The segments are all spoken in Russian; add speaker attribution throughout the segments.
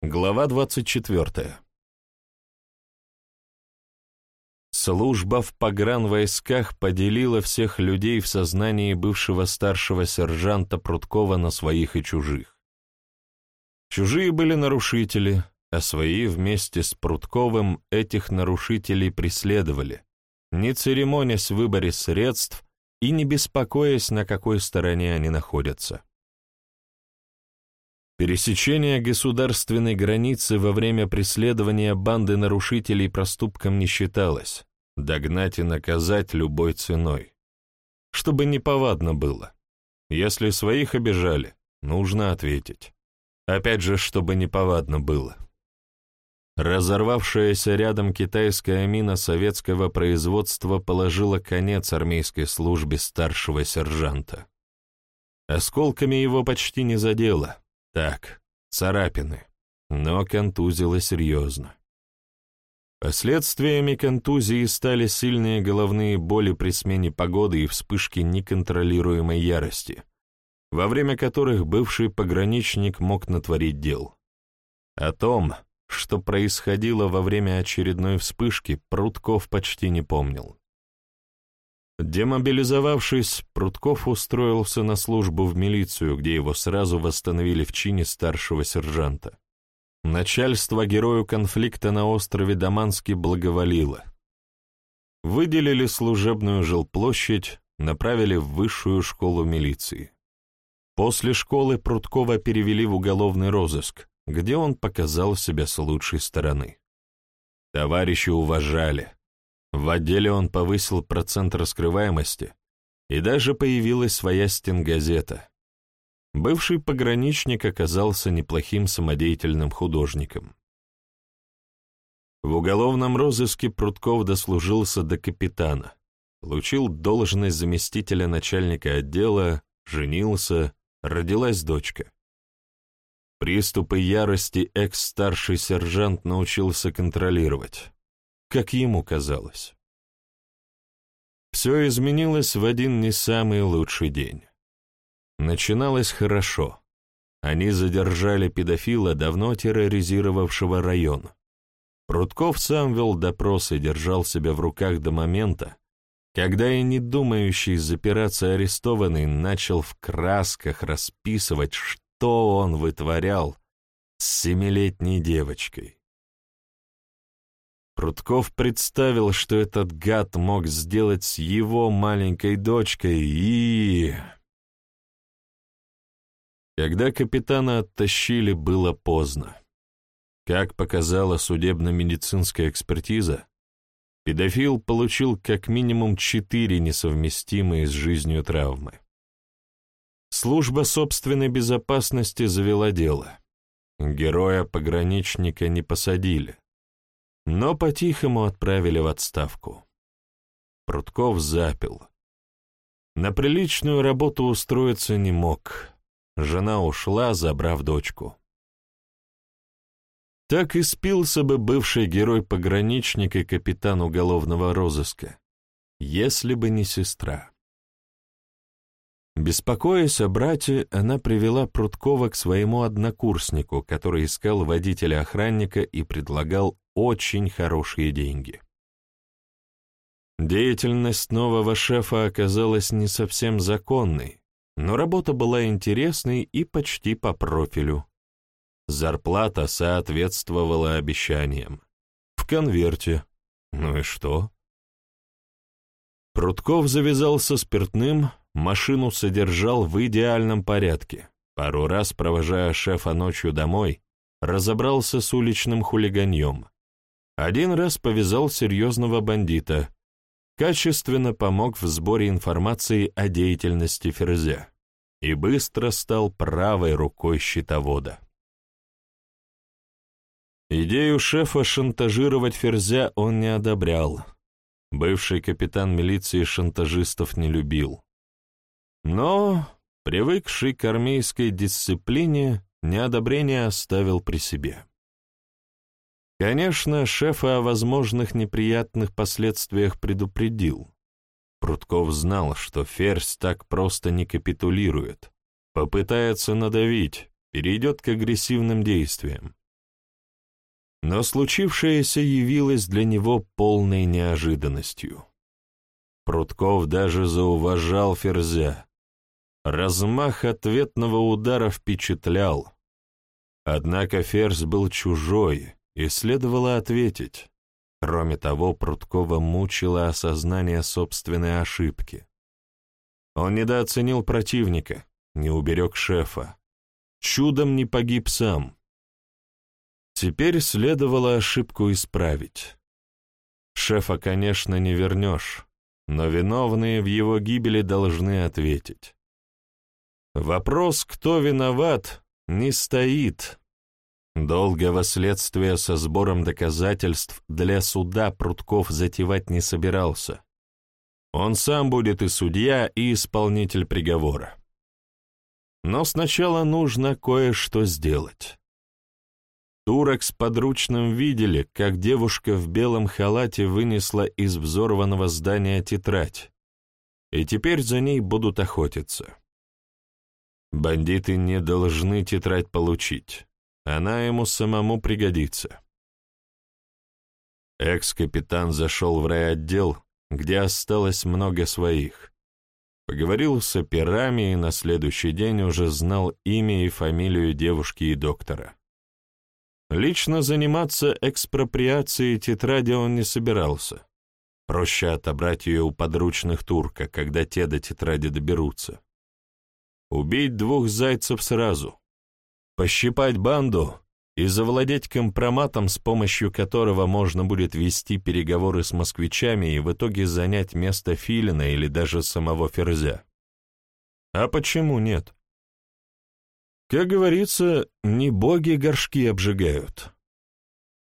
Speaker 1: Глава 24. Служба в погранвойсках поделила всех людей в сознании бывшего старшего сержанта Прудкова на своих и чужих. Чужие были нарушители, а свои вместе с Прудковым этих нарушителей преследовали, не церемонясь в выборе средств и не беспокоясь, на какой стороне они находятся. Пересечение государственной границы во время преследования банды нарушителей проступком не считалось. Догнать и наказать любой ценой. Чтобы неповадно было. Если своих обижали, нужно ответить. Опять же, чтобы неповадно было. Разорвавшаяся рядом китайская мина советского производства положила конец армейской службе старшего сержанта. Осколками его почти не задело, так, царапины, но контузило серьезно. Последствиями контузии стали сильные головные боли при смене погоды и вспышки неконтролируемой ярости, во время которых бывший пограничник мог натворить дел. О том, что происходило во время очередной вспышки, Прутков почти не помнил. Демобилизовавшись, Прутков устроился на службу в милицию, где его сразу восстановили в чине старшего сержанта. Начальство герою конфликта на острове Даманский благоволило. Выделили служебную жилплощадь, направили в высшую школу милиции. После школы Пруткова перевели в уголовный розыск, где он показал себя с лучшей стороны. Товарищи уважали, в отделе он повысил процент раскрываемости, и даже появилась своя стенгазета. Бывший пограничник оказался неплохим самодеятельным художником. В уголовном розыске Прутков дослужился до капитана, получил должность заместителя начальника отдела, женился, родилась дочка. Приступы ярости экс-старший сержант научился контролировать как ему казалось. Все изменилось в один не самый лучший день. Начиналось хорошо. Они задержали педофила, давно терроризировавшего район. Прутков сам вел допрос и держал себя в руках до момента, когда и не думающий запираться арестованный начал в красках расписывать, что он вытворял с семилетней девочкой. Прутков представил, что этот гад мог сделать с его маленькой дочкой, и... Когда капитана оттащили, было поздно. Как показала судебно-медицинская экспертиза, педофил получил как минимум четыре несовместимые с жизнью травмы. Служба собственной безопасности завела дело. Героя-пограничника не посадили но по-тихому отправили в отставку. Прутков запил. На приличную работу устроиться не мог. Жена ушла, забрав дочку. Так и спился бы бывший герой-пограничник и капитан уголовного розыска, если бы не сестра. Беспокоясь о брате, она привела Пруткова к своему однокурснику, который искал водителя-охранника и предлагал очень хорошие деньги. Деятельность нового шефа оказалась не совсем законной, но работа была интересной и почти по профилю. Зарплата соответствовала обещаниям. В конверте. Ну и что? Прутков завязался спиртным, машину содержал в идеальном порядке. Пару раз, провожая шефа ночью домой, разобрался с уличным хулиганьем. Один раз повязал серьезного бандита, качественно помог в сборе информации о деятельности Ферзя и быстро стал правой рукой щитовода. Идею шефа шантажировать Ферзя он не одобрял. Бывший капитан милиции шантажистов не любил. Но, привыкший к армейской дисциплине, неодобрение оставил при себе. Конечно, шефа о возможных неприятных последствиях предупредил. Прутков знал, что Ферзь так просто не капитулирует, попытается надавить, перейдет к агрессивным действиям. но случившееся явилось для него полной неожиданностью. Прутков даже зауважал Ферзя. Размах ответного удара впечатлял. Однако Ферзь был чужой, и следовало ответить. Кроме того, Пруткова мучило осознание собственной ошибки. Он недооценил противника, не уберег шефа. Чудом не погиб сам. Теперь следовало ошибку исправить. Шефа, конечно, не вернешь, но виновные в его гибели должны ответить. Вопрос, кто виноват, не стоит. Долгого следствия со сбором доказательств для суда Прутков затевать не собирался. Он сам будет и судья, и исполнитель приговора. Но сначала нужно кое-что сделать. Турок с подручным видели, как девушка в белом халате вынесла из взорванного здания тетрадь, и теперь за ней будут охотиться. Бандиты не должны тетрадь получить, она ему самому пригодится. Экс-капитан зашел в райотдел, где осталось много своих. Поговорил с операми и на следующий день уже знал имя и фамилию девушки и доктора. Лично заниматься экспроприацией тетради он не собирался. Проще отобрать ее у подручных турка, когда те до тетради доберутся. Убить двух зайцев сразу. Пощипать банду и завладеть компроматом, с помощью которого можно будет вести переговоры с москвичами и в итоге занять место Филина или даже самого Ферзя. А почему нет? Как говорится, не боги горшки обжигают.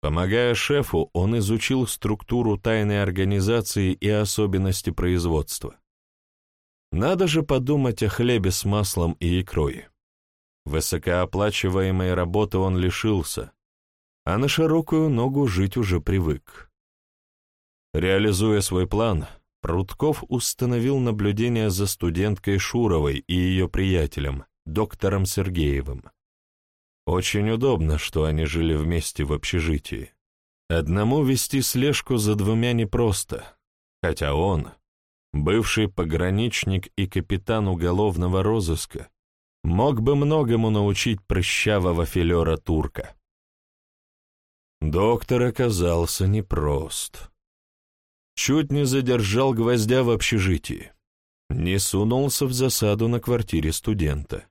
Speaker 1: Помогая шефу, он изучил структуру тайной организации и особенности производства. Надо же подумать о хлебе с маслом и икрой. Высокооплачиваемой работы он лишился, а на широкую ногу жить уже привык. Реализуя свой план, Прутков установил наблюдение за студенткой Шуровой и ее приятелем, доктором Сергеевым. Очень удобно, что они жили вместе в общежитии. Одному вести слежку за двумя непросто, хотя он, бывший пограничник и капитан уголовного розыска, мог бы многому научить прыщавого филера турка. Доктор оказался непрост. Чуть не задержал гвоздя в общежитии. Не сунулся в засаду на квартире студента.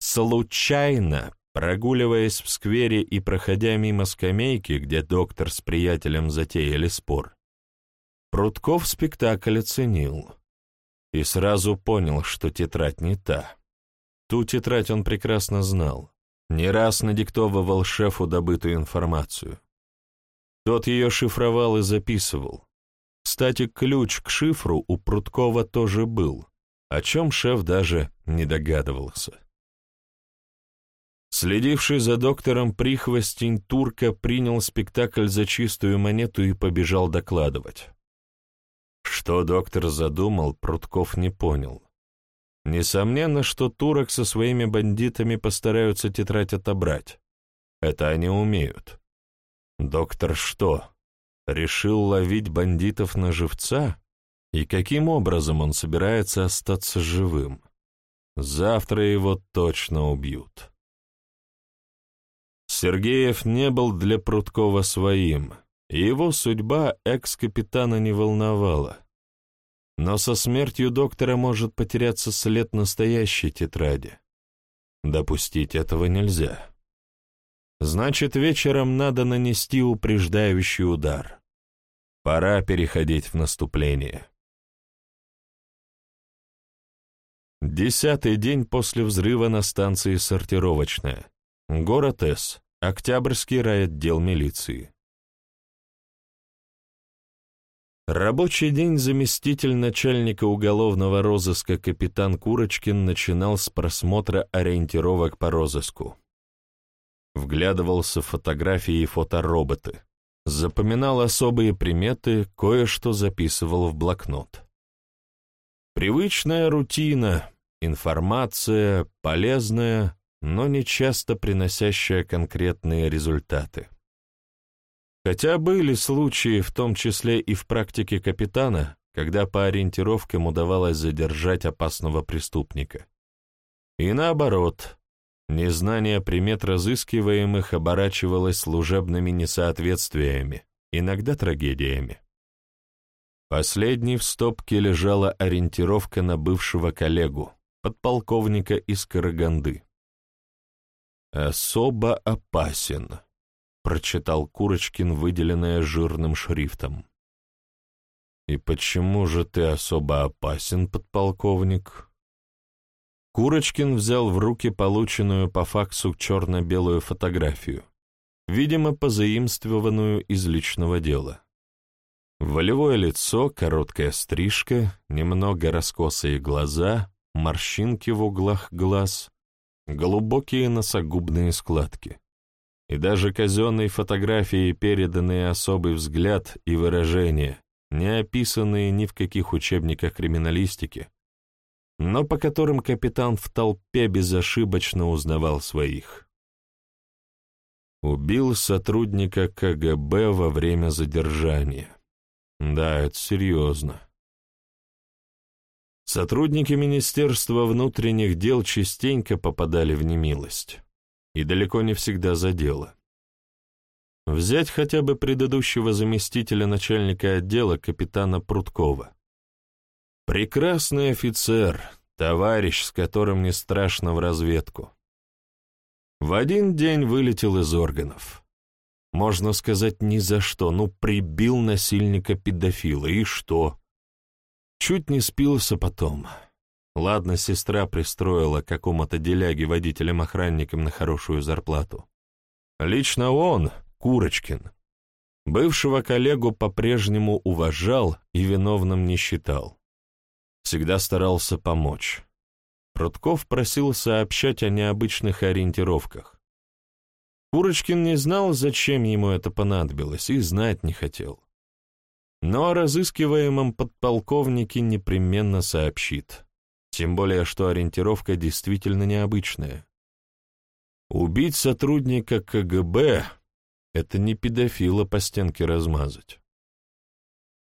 Speaker 1: Случайно, прогуливаясь в сквере и проходя мимо скамейки, где доктор с приятелем затеяли спор, Прутков спектакль оценил и сразу понял, что тетрадь не та. Ту тетрадь он прекрасно знал. Не раз надиктовывал шефу добытую информацию. Тот ее шифровал и записывал. Кстати, ключ к шифру у Пруткова тоже был, о чем шеф даже не догадывался. Следивший за доктором прихвостень турка принял спектакль за чистую монету и побежал докладывать. Что доктор задумал, Прутков не понял. Несомненно, что турок со своими бандитами постараются тетрадь отобрать. Это они умеют. Доктор что, решил ловить бандитов на живца? И каким образом он собирается остаться живым? Завтра его точно убьют. Сергеев не был для Прудкова своим, и его судьба экс-капитана не волновала. Но со смертью доктора может потеряться след настоящей тетради. Допустить этого нельзя. Значит, вечером надо нанести упреждающий удар. Пора переходить в наступление. Десятый день после взрыва на станции «Сортировочная». Город С. Октябрьский райотдел милиции. Рабочий день заместитель начальника уголовного розыска капитан Курочкин начинал с просмотра ориентировок по розыску. Вглядывался в фотографии и фотороботы, запоминал особые приметы, кое-что записывал в блокнот. Привычная рутина, информация, полезная, но не часто приносящая конкретные результаты. Хотя были случаи, в том числе и в практике капитана, когда по ориентировкам удавалось задержать опасного преступника. И наоборот, незнание примет разыскиваемых оборачивалось служебными несоответствиями, иногда трагедиями. Последней в стопке лежала ориентировка на бывшего коллегу, подполковника из Караганды. «Особо опасен», — прочитал Курочкин, выделенное жирным шрифтом. «И почему же ты особо опасен, подполковник?» Курочкин взял в руки полученную по факсу черно-белую фотографию, видимо, позаимствованную из личного дела. Волевое лицо, короткая стрижка, немного раскосые глаза, морщинки в углах глаз, глубокие носогубные складки. И даже казенной фотографии переданные особый взгляд и выражение, не описанные ни в каких учебниках криминалистики, но по которым капитан в толпе безошибочно узнавал своих. Убил сотрудника КГБ во время задержания. Да, это серьезно. Сотрудники Министерства внутренних дел частенько попадали в немилость. И далеко не всегда за дело. Взять хотя бы предыдущего заместителя начальника отдела капитана Пруткова. Прекрасный офицер, товарищ, с которым не страшно в разведку. В один день вылетел из органов. Можно сказать, ни за что, ну, прибил насильника-педофила, и что? Чуть не спился потом. Ладно, сестра пристроила какому-то деляге водителем-охранником на хорошую зарплату. Лично он, Курочкин, бывшего коллегу по-прежнему уважал и виновным не считал. Всегда старался помочь. Прутков просил сообщать о необычных ориентировках. Курочкин не знал, зачем ему это понадобилось, и знать не хотел. Но о разыскиваемом подполковнике непременно сообщит. Тем более, что ориентировка действительно необычная. Убить сотрудника КГБ — это не педофила по стенке размазать.